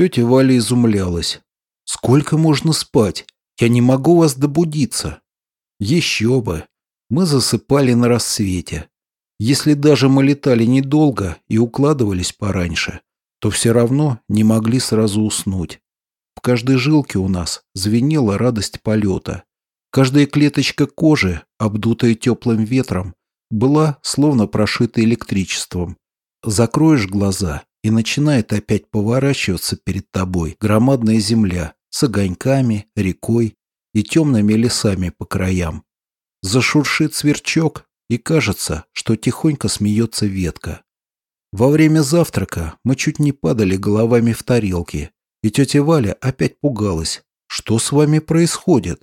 Тетя Валя изумлялась. «Сколько можно спать? Я не могу вас добудиться». «Еще бы. Мы засыпали на рассвете. Если даже мы летали недолго и укладывались пораньше, то все равно не могли сразу уснуть. В каждой жилке у нас звенела радость полета. Каждая клеточка кожи, обдутая теплым ветром, была словно прошита электричеством. Закроешь глаза, и начинает опять поворачиваться перед тобой громадная земля с огоньками, рекой и темными лесами по краям. Зашуршит сверчок, и кажется, что тихонько смеется ветка. Во время завтрака мы чуть не падали головами в тарелки, и тетя Валя опять пугалась. Что с вами происходит?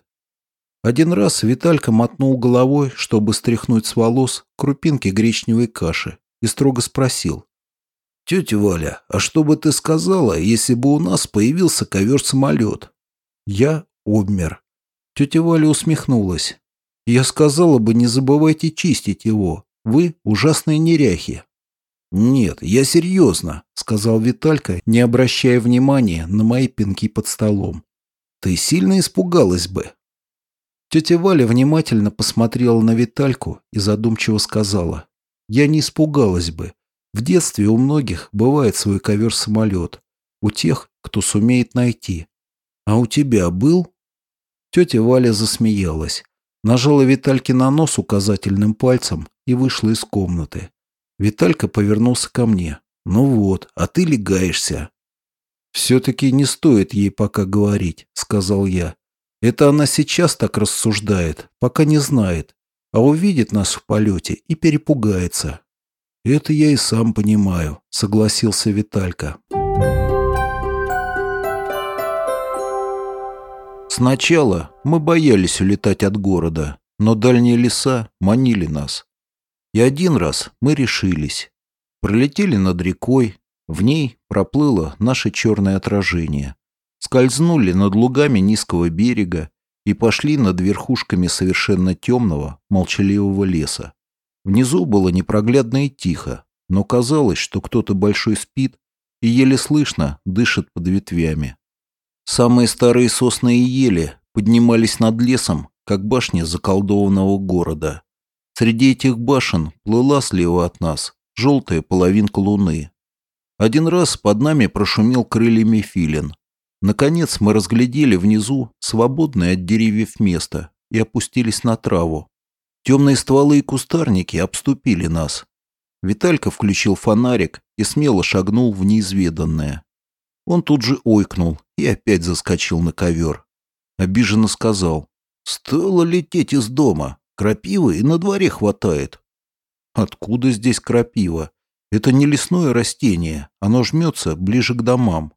Один раз Виталька мотнул головой, чтобы стряхнуть с волос крупинки гречневой каши, и строго спросил. «Тетя Валя, а что бы ты сказала, если бы у нас появился ковер-самолет?» Я обмер. Тетя Валя усмехнулась. Я сказала бы, не забывайте чистить его. Вы ужасные неряхи. «Нет, я серьезно», — сказал Виталька, не обращая внимания на мои пинки под столом. «Ты сильно испугалась бы». Тетя Валя внимательно посмотрела на Витальку и задумчиво сказала. «Я не испугалась бы. В детстве у многих бывает свой ковер-самолет. У тех, кто сумеет найти. А у тебя был?» Тетя Валя засмеялась. Нажала Витальке на нос указательным пальцем и вышла из комнаты. Виталька повернулся ко мне. «Ну вот, а ты легаешься». «Все-таки не стоит ей пока говорить», — сказал я. «Это она сейчас так рассуждает, пока не знает, а увидит нас в полете и перепугается». «Это я и сам понимаю», — согласился Виталька. Сначала мы боялись улетать от города, но дальние леса манили нас. И один раз мы решились. Пролетели над рекой, в ней проплыло наше черное отражение. Скользнули над лугами низкого берега и пошли над верхушками совершенно темного, молчаливого леса. Внизу было непроглядно и тихо, но казалось, что кто-то большой спит и еле слышно дышит под ветвями. Самые старые сосны и ели поднимались над лесом, как башни заколдованного города. Среди этих башен плыла слева от нас желтая половинка луны. Один раз под нами прошумел крыльями филин. Наконец мы разглядели внизу свободное от деревьев место и опустились на траву. Темные стволы и кустарники обступили нас. Виталька включил фонарик и смело шагнул в неизведанное. Он тут же ойкнул и опять заскочил на ковер. Обиженно сказал. «Стоило лететь из дома. Крапивы и на дворе хватает». «Откуда здесь крапива? Это не лесное растение. Оно жмется ближе к домам».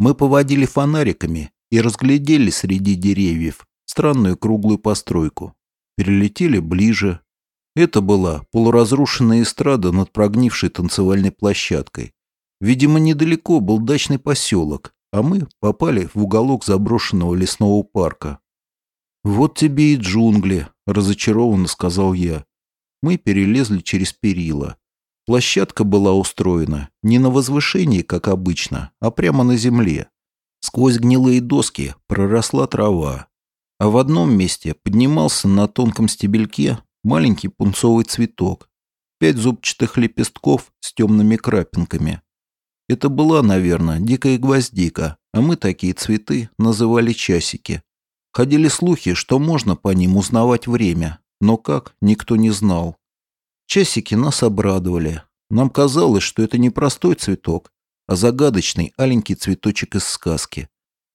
Мы поводили фонариками и разглядели среди деревьев странную круглую постройку. Перелетели ближе. Это была полуразрушенная эстрада над прогнившей танцевальной площадкой. Видимо, недалеко был дачный поселок, а мы попали в уголок заброшенного лесного парка. «Вот тебе и джунгли», — разочарованно сказал я. Мы перелезли через перила. Площадка была устроена не на возвышении, как обычно, а прямо на земле. Сквозь гнилые доски проросла трава, а в одном месте поднимался на тонком стебельке маленький пунцовый цветок, пять зубчатых лепестков с темными крапинками. Это была, наверное, дикая гвоздика, а мы такие цветы называли часики. Ходили слухи, что можно по ним узнавать время, но как, никто не знал. Часики нас обрадовали. Нам казалось, что это не простой цветок, а загадочный аленький цветочек из сказки.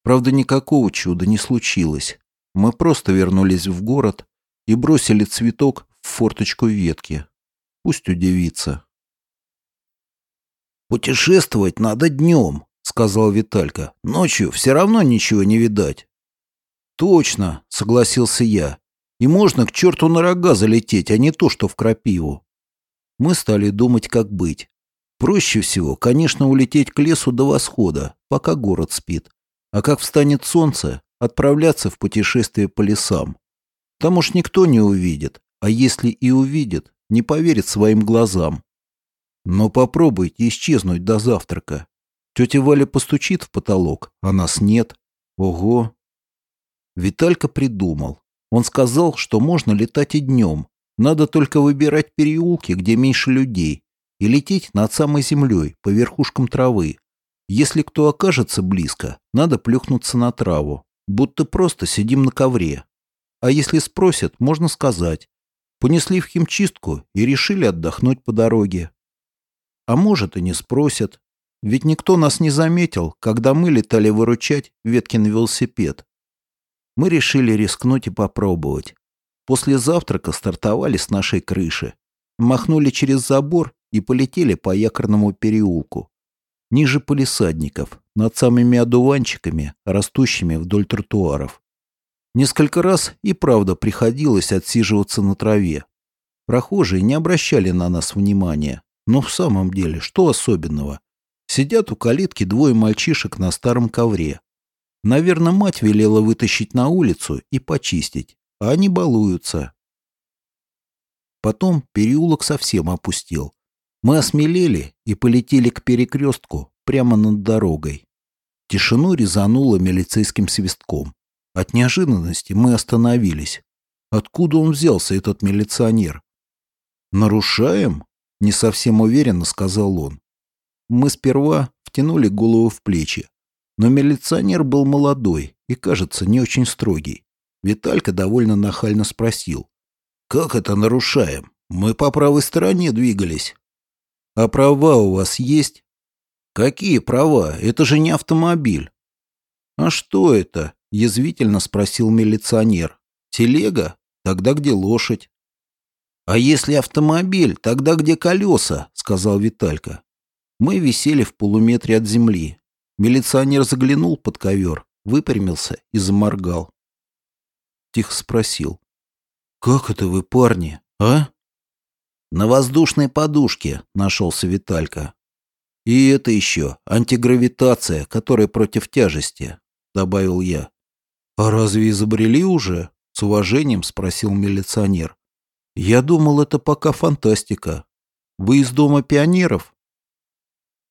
Правда, никакого чуда не случилось. Мы просто вернулись в город и бросили цветок в форточку ветки. Пусть удивится. «Путешествовать надо днем», — сказал Виталька. «Ночью все равно ничего не видать». «Точно», — согласился я. «И можно к черту на рога залететь, а не то, что в крапиву». Мы стали думать, как быть. Проще всего, конечно, улететь к лесу до восхода, пока город спит. А как встанет солнце, отправляться в путешествие по лесам. Там уж никто не увидит, а если и увидит, не поверит своим глазам. Но попробуйте исчезнуть до завтрака. Тетя Валя постучит в потолок, а нас нет. Ого. Виталька придумал. Он сказал, что можно летать и днем. Надо только выбирать переулки, где меньше людей, и лететь над самой землей, по верхушкам травы. Если кто окажется близко, надо плюхнуться на траву, будто просто сидим на ковре. А если спросят, можно сказать. Понесли в химчистку и решили отдохнуть по дороге. А может и не спросят, ведь никто нас не заметил, когда мы летали выручать Веткин велосипед. Мы решили рискнуть и попробовать. После завтрака стартовали с нашей крыши. Махнули через забор и полетели по якорному переулку. Ниже полисадников, над самыми одуванчиками, растущими вдоль тротуаров. Несколько раз и правда приходилось отсиживаться на траве. Прохожие не обращали на нас внимания. Но в самом деле, что особенного? Сидят у калитки двое мальчишек на старом ковре. Наверное, мать велела вытащить на улицу и почистить, а они балуются. Потом переулок совсем опустел. Мы осмелели и полетели к перекрестку прямо над дорогой. Тишину резануло милицейским свистком. От неожиданности мы остановились. Откуда он взялся, этот милиционер? «Нарушаем?» — не совсем уверенно сказал он. Мы сперва втянули голову в плечи, но милиционер был молодой и, кажется, не очень строгий. Виталька довольно нахально спросил. «Как это нарушаем? Мы по правой стороне двигались». «А права у вас есть?» «Какие права? Это же не автомобиль». «А что это?» — язвительно спросил милиционер. «Телега? Тогда где лошадь?» «А если автомобиль, тогда где колеса?» — сказал Виталька. Мы висели в полуметре от земли. Милиционер заглянул под ковер, выпрямился и заморгал. Тихо спросил. «Как это вы, парни, а?» «На воздушной подушке», — нашелся Виталька. «И это еще антигравитация, которая против тяжести», — добавил я. «А разве изобрели уже?» — с уважением спросил милиционер. «Я думал, это пока фантастика. Вы из дома пионеров?»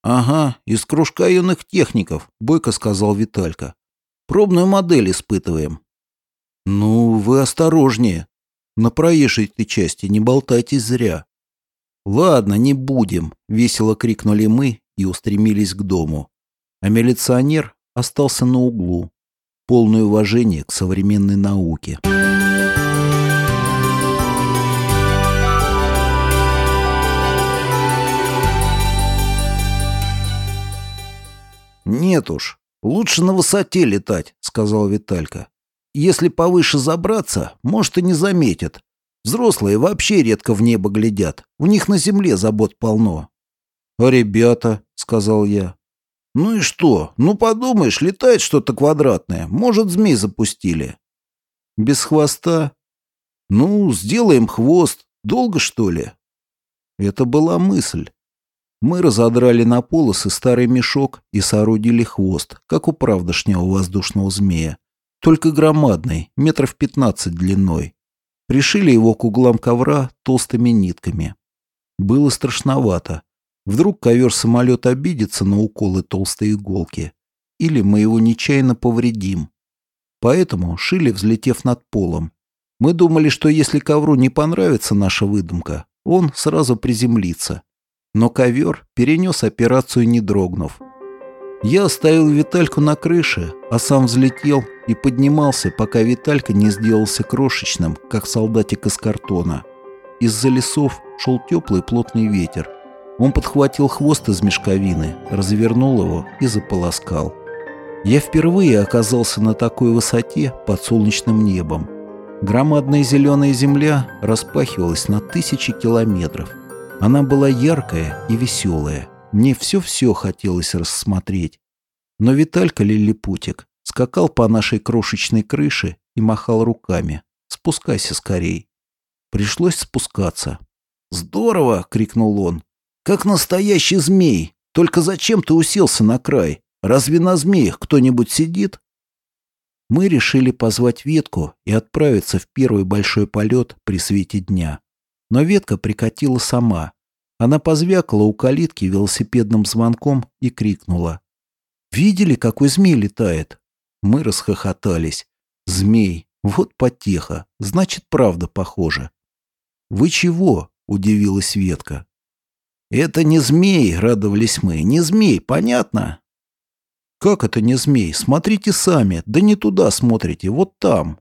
«Ага, из кружка юных техников», — бойко сказал Виталька. «Пробную модель испытываем». «Ну, вы осторожнее. На проезжей части не болтайтесь зря». «Ладно, не будем», — весело крикнули мы и устремились к дому. А милиционер остался на углу. Полное уважение к современной науке. «Нет уж, лучше на высоте летать», — сказал Виталька. «Если повыше забраться, может, и не заметят. Взрослые вообще редко в небо глядят. У них на земле забот полно». «А ребята?» — сказал я. «Ну и что? Ну, подумаешь, летает что-то квадратное. Может, змей запустили». «Без хвоста?» «Ну, сделаем хвост. Долго, что ли?» Это была мысль. Мы разодрали на полосы старый мешок и соорудили хвост, как у правдошнего воздушного змея. Только громадный, метров пятнадцать длиной. Пришили его к углам ковра толстыми нитками. Было страшновато. Вдруг ковер-самолет обидится на уколы толстой иголки. Или мы его нечаянно повредим. Поэтому шили, взлетев над полом. Мы думали, что если ковру не понравится наша выдумка, он сразу приземлится но ковер перенес операцию не дрогнув. Я оставил Витальку на крыше, а сам взлетел и поднимался, пока Виталька не сделался крошечным, как солдатик из картона. Из-за лесов шел теплый плотный ветер. Он подхватил хвост из мешковины, развернул его и заполоскал. Я впервые оказался на такой высоте под солнечным небом. Громадная зеленая земля распахивалась на тысячи километров. Она была яркая и веселая. Мне все-все хотелось рассмотреть. Но Виталька Лилипутик скакал по нашей крошечной крыше и махал руками. «Спускайся скорей». Пришлось спускаться. «Здорово!» — крикнул он. «Как настоящий змей! Только зачем ты уселся на край? Разве на змеях кто-нибудь сидит?» Мы решили позвать ветку и отправиться в первый большой полет при свете дня. Но ветка прикатила сама. Она позвякала у калитки велосипедным звонком и крикнула Видели, какой змей летает?» Мы расхохотались. «Змей, вот потеха, значит, правда похоже». «Вы чего?» — удивилась Ветка. «Это не змей», — радовались мы. «Не змей, понятно?» «Как это не змей? Смотрите сами. Да не туда смотрите, вот там».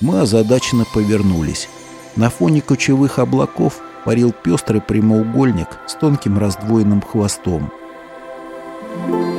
Мы озадаченно повернулись. На фоне кучевых облаков парил пестрый прямоугольник с тонким раздвоенным хвостом. Thank you.